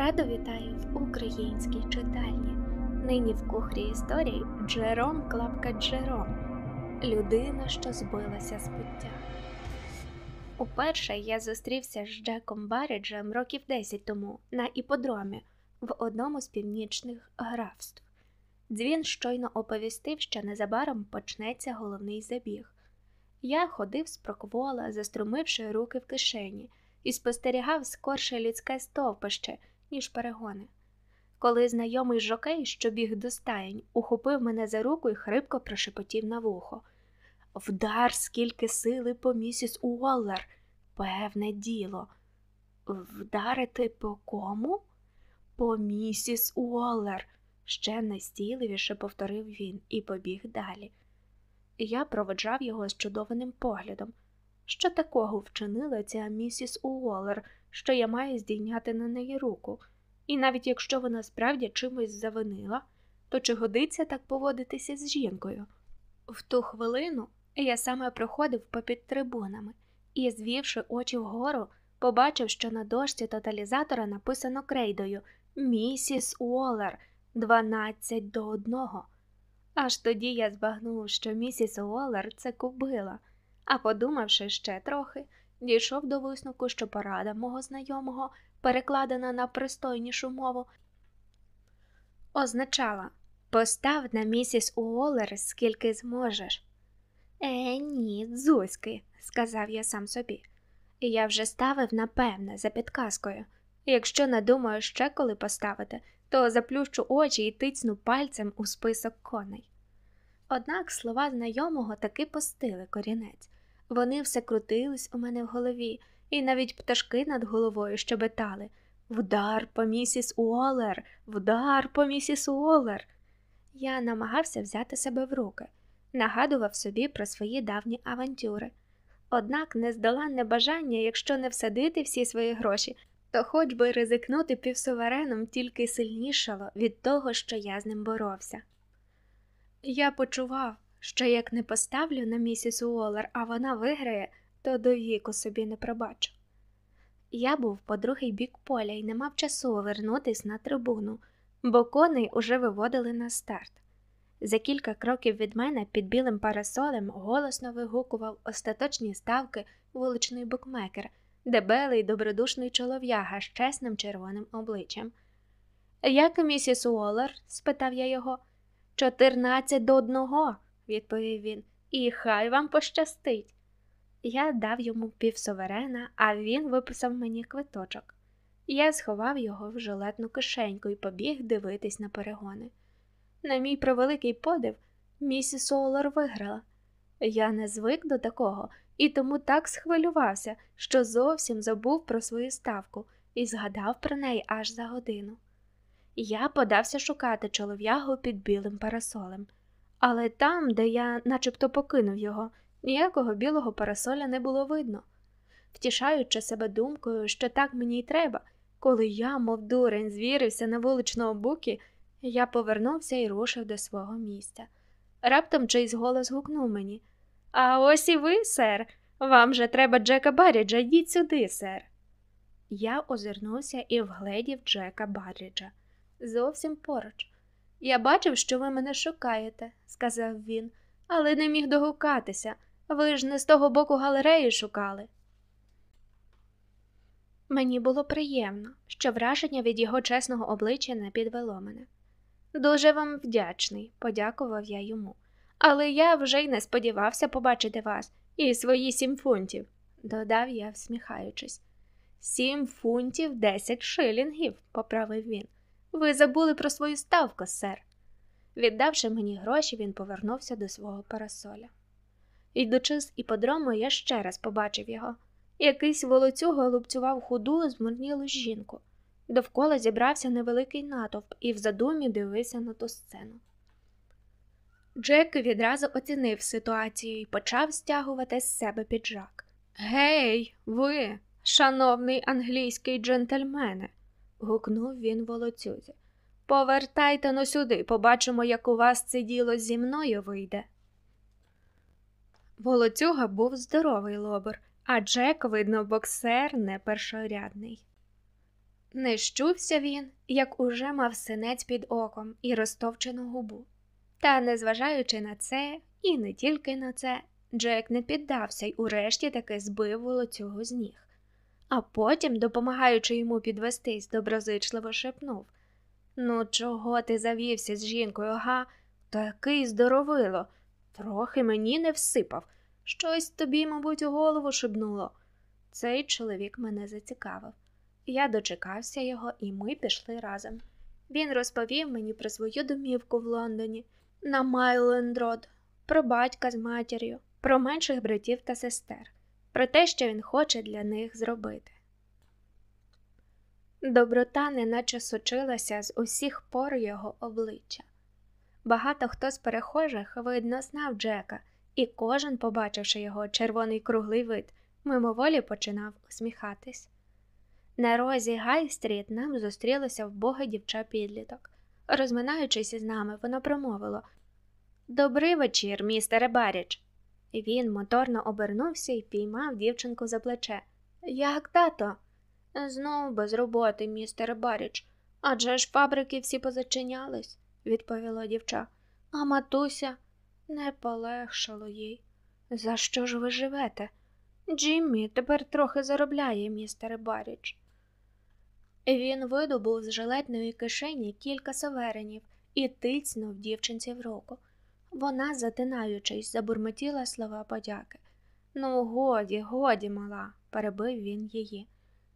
Радо вітаю в українській читальні. Нині в кухрі історії Джером Клапка Джером. Людина, що збилася з пуття. Уперше я зустрівся з Джеком Баріджем років 10 тому на іподромі в одному з північних графств. Дзвін щойно оповістив, що незабаром почнеться головний забіг. Я ходив з проквола, заструмивши руки в кишені, і спостерігав скорше людське стовпище – ніж перегони. Коли знайомий жокей, що біг до стаєнь, ухопив мене за руку і хрипко прошепотів на вухо. Вдар, скільки сили по місіс Уоллер, певне діло. Вдарити по кому? По місіс Уоллер, ще настійливіше повторив він і побіг далі. Я проводжав його з чудованим поглядом. Що такого вчинила ця місіс Уоллер, що я маю здійняти на неї руку, і навіть якщо вона справді чимось завинила, то чи годиться так поводитися з жінкою? В ту хвилину я саме проходив попід трибунами і, звівши очі вгору, побачив, що на дошці тоталізатора написано крейдою Місіс Уоллер, 12 до одного. Аж тоді я збагнув, що місіс Уоллер – це кубила, а подумавши ще трохи, дійшов до висновку, що порада мого знайомого, перекладена на пристойнішу мову, означала постав на місіс Уоллер скільки зможеш. Е, ні, дзузьки, сказав я сам собі. Я вже ставив напевне, за підказкою. Якщо не думаю ще коли поставити, то заплющу очі і тицну пальцем у список коней. Однак слова знайомого таки постили корінець. Вони все крутились у мене в голові, і навіть пташки над головою щебетали Вдар по місіс Уоллер, вдар по місіс Уоллер. Я намагався взяти себе в руки, нагадував собі про свої давні авантюри. Однак нездоланне бажання, якщо не всадити всі свої гроші, то хоч би ризикнути півсувереном тільки сильнішало від того, що я з ним боровся. Я почував, що як не поставлю на місіс Уоллер, а вона виграє, то до віку собі не пробачу. Я був по другий бік поля і не мав часу повернутись на трибуну, бо коней уже виводили на старт. За кілька кроків від мене під білим парасолем голосно вигукував остаточні ставки вуличний букмекер, дебелий добродушний чолов'яга з чесним червоним обличчям. Як місіс Уоллер? спитав я його. Чотирнадцять до одного відповів він, і хай вам пощастить. Я дав йому півсоверена, а він виписав мені квиточок. Я сховав його в жилетну кишеньку і побіг дивитись на перегони. На мій превеликий подив, місіс Олар виграла. Я не звик до такого і тому так схвилювався, що зовсім забув про свою ставку і згадав про неї аж за годину. Я подався шукати чолов'ягу під білим парасолем. Але там, де я начебто покинув його, ніякого білого парасоля не було видно, втішаючи себе думкою, що так мені й треба, коли я, мов дурень, звірився на вуличному букі, я повернувся і рушив до свого місця. Раптом чийсь голос гукнув мені А ось і ви, сер, вам же треба Джека Барріджа, йдіть сюди, сер. Я озирнувся і вгледів Джека Барріджа. Зовсім поруч. Я бачив, що ви мене шукаєте, сказав він, але не міг догукатися. Ви ж не з того боку галереї шукали. Мені було приємно, що враження від його чесного обличчя не підвело мене. Дуже вам вдячний, подякував я йому, але я вже й не сподівався побачити вас і свої сім фунтів, додав я, всміхаючись. Сім фунтів десять шилінгів, поправив він. Ви забули про свою ставку, сер. Віддавши мені гроші, він повернувся до свого парасоля. Йдучи з іподрому, я ще раз побачив його. Якийсь волоцюга лупцював худу, змурнілу жінку. Довкола зібрався невеликий натовп і в задумі дивився на ту сцену. Джек відразу оцінив ситуацію і почав стягувати з себе піджак. Гей, ви, шановний англійський джентльмене, гукнув він волоцюзі. Повертайте но сюди, побачимо, як у вас це діло зі мною вийде. Волоцюга був здоровий лобер, а Джек, видно, боксер не першорядний. Не щувся він, як уже мав синець під оком і розтовчену губу. Та, незважаючи на це, і не тільки на це, Джек не піддався й урешті таки збив волоцюгу з ніг. А потім, допомагаючи йому підвестись, доброзичливо шепнув Ну, чого ти завівся з жінкою, га? Такий здоровило. Трохи мені не всипав. Щось тобі, мабуть, у голову шибнуло. Цей чоловік мене зацікавив. Я дочекався його, і ми пішли разом. Він розповів мені про свою домівку в Лондоні, на Майленд-Род, про батька з матір'ю, про менших братів та сестер, про те, що він хоче для них зробити. Доброта неначе сочилася з усіх пор його обличчя. Багато хто з перехожих, видно, знав Джека, і кожен, побачивши його червоний круглий вид, мимоволі починав усміхатись. На розі Гай-стріт нам зустрілося вбоге дівча підліток. Розминаючись із нами, воно промовило Добрий вечір, містере Баріч. Він моторно обернувся і піймав дівчинку за плече. Як тато? Знов без роботи, містере Баріч. Адже ж фабрики всі позачинялись, відповіло дівча. А матуся не полегшало їй. За що ж ви живете? Джиммі тепер трохи заробляє, містере Баріч. Він видобув з жилетної кишені кілька саверенів і тицнув дівчинці в руку. Вона, затинаючись, забурмотіла слова подяки. Ну, годі, годі, мала, перебив він її.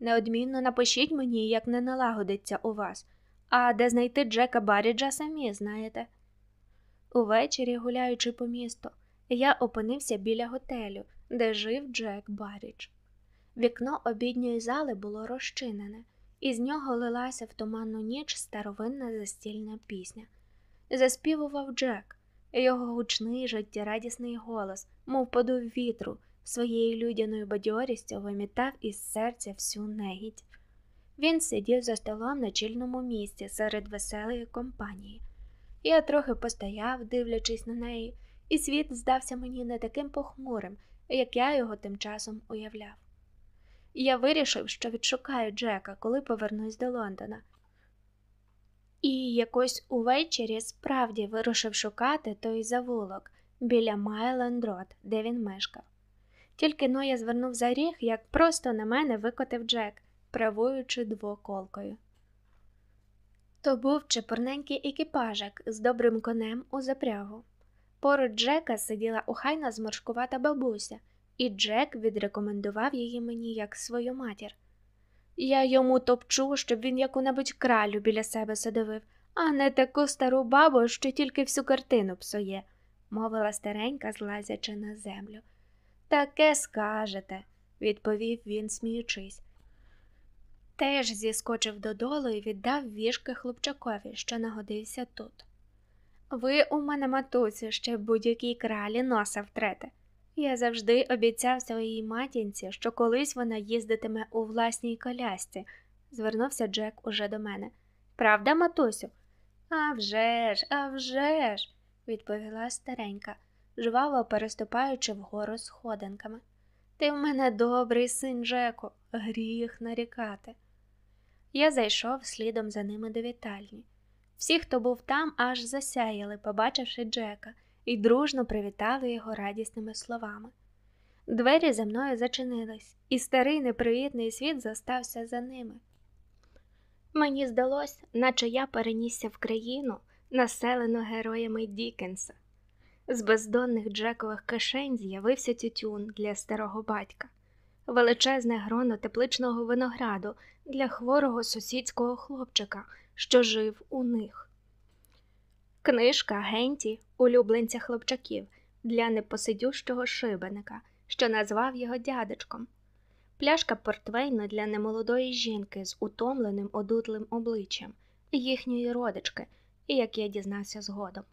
Неодмінно напишіть мені, як не налагодиться у вас, а де знайти Джека Баріджа, самі знаєте. Увечері, гуляючи по місту, я опинився біля готелю, де жив Джек Барідж. Вікно обідньої зали було розчинене, і з нього лилася в туманну ніч старовинна застільна пісня. Заспівував Джек, його гучний, життєрадісний голос, мов подув вітру, своєю людяною бадьорістю вимітав із серця всю негідь. Він сидів за столом на чільному місці серед веселої компанії. Я трохи постояв, дивлячись на неї, і світ здався мені не таким похмурим, як я його тим часом уявляв. Я вирішив, що відшукаю Джека, коли повернусь до Лондона. І якось увечері справді вирушив шукати той завулок біля Майленд-Род, де він мешкав. Тільки но я звернув за ріг, як просто на мене викотив Джек, правуючи двоколкою. То був чепурненький екіпажик з добрим конем у запрягу. Поруч Джека сиділа ухайна зморшкувата бабуся, і Джек відрекомендував її мені як свою матір. Я йому топчу, щоб він яку-небудь кралю біля себе садовив, а не таку стару бабу, що тільки всю картину псує, мовила старенька, злазячи на землю. Таке скажете, відповів він, сміючись. Теж зіскочив додолу і віддав вішки хлопчакові, що нагодився тут. Ви у мене, матусю, ще будь-якій кралі носа втрете. Я завжди обіцяв своїй матінці, що колись вона їздитиме у власній колясці, звернувся Джек уже до мене. Правда, матусю? «А вже ж, а вже ж», – відповіла старенька, жваво переступаючи вгору сходинками. Ти в мене добрий син, Джеку, гріх нарікати. Я зайшов слідом за ними до вітальні. Всі, хто був там, аж засяяли, побачивши Джека, і дружно привітали його радісними словами. Двері за мною зачинились, і старий непривітний світ зостався за ними. Мені здалось, наче я перенісся в країну, населену героями Дікенса. З бездонних Джекових кишень з'явився тютюн для старого батька, величезне гроно тепличного винограду для хворого сусідського хлопчика, що жив у них. Книжка Генті, улюбленця хлопчаків, для непосидющого шибеника, що назвав його дядечком, пляшка портвейну для немолодої жінки з утомленим одутлим обличчям, їхньої родички, як я дізнався згодом,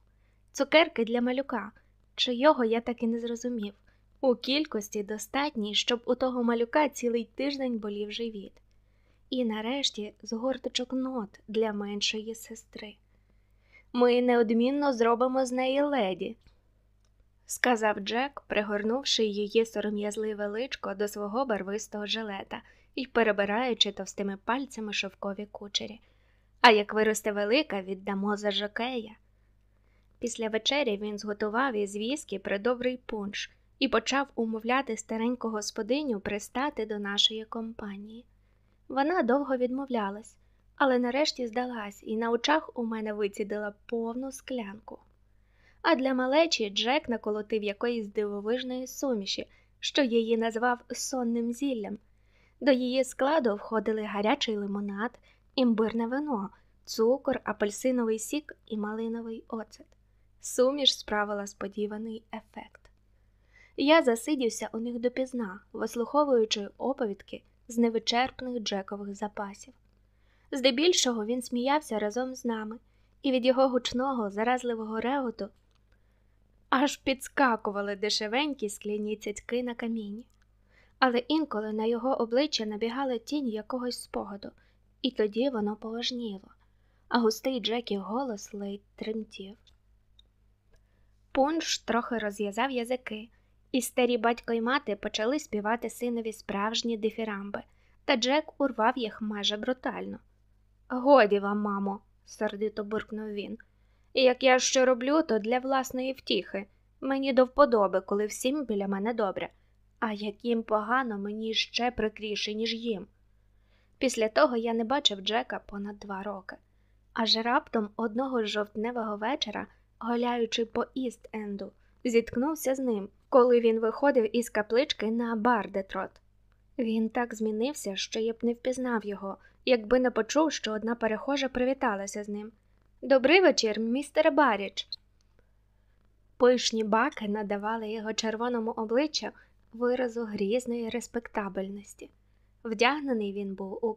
цукерки для малюка, чийого я так і не зрозумів, у кількості достатній, щоб у того малюка цілий тиждень болів живіт. І нарешті згорточок нот для меншої сестри. Ми неодмінно зробимо з неї леді, сказав Джек, пригорнувши її сором'язливе личко до свого барвистого жилета і перебираючи товстими пальцями шовкові кучері. А як виросте велика, віддамо за жокея. Після вечері він зготував із віскі придобрий пунш і почав умовляти стареньку господиню пристати до нашої компанії. Вона довго відмовлялась, але нарешті здалась і на очах у мене вицідила повну склянку. А для малечі Джек наколотив якоїсь дивовижної суміші, що її назвав сонним зіллям. До її складу входили гарячий лимонад, імбирне вино, цукор, апельсиновий сік і малиновий оцет. Суміш справила сподіваний ефект. Я засидівся у них допізна, вислуховуючи оповідки з невичерпних Джекових запасів. Здебільшого він сміявся разом з нами, і від його гучного, заразливого реготу аж підскакували дешевенькі скляні цяцьки на камінні. Але інколи на його обличчя набігала тінь якогось спогаду, і тоді воно поважніло, а густий Джеків голос ледь тремтів. Пунш трохи розв'язав язики, і старі батько й мати почали співати синові справжні дифірамби, та Джек урвав їх майже брутально. Годі вам, мамо, сердито буркнув він. І як я що роблю, то для власної втіхи. Мені до вподоби, коли всім біля мене добре, а як їм погано, мені ще прикріше, ніж їм. Після того я не бачив Джека понад два роки, аж раптом одного жовтневого вечора, гуляючи по Іст-Енду, зіткнувся з ним, коли він виходив із каплички на Бардетрот. Він так змінився, що я б не впізнав його, якби не почув, що одна перехожа привіталася з ним. Добрий вечір, містер Баріч. Пишні баки надавали його червоному обличчю виразу грізної респектабельності. Вдягнений він був у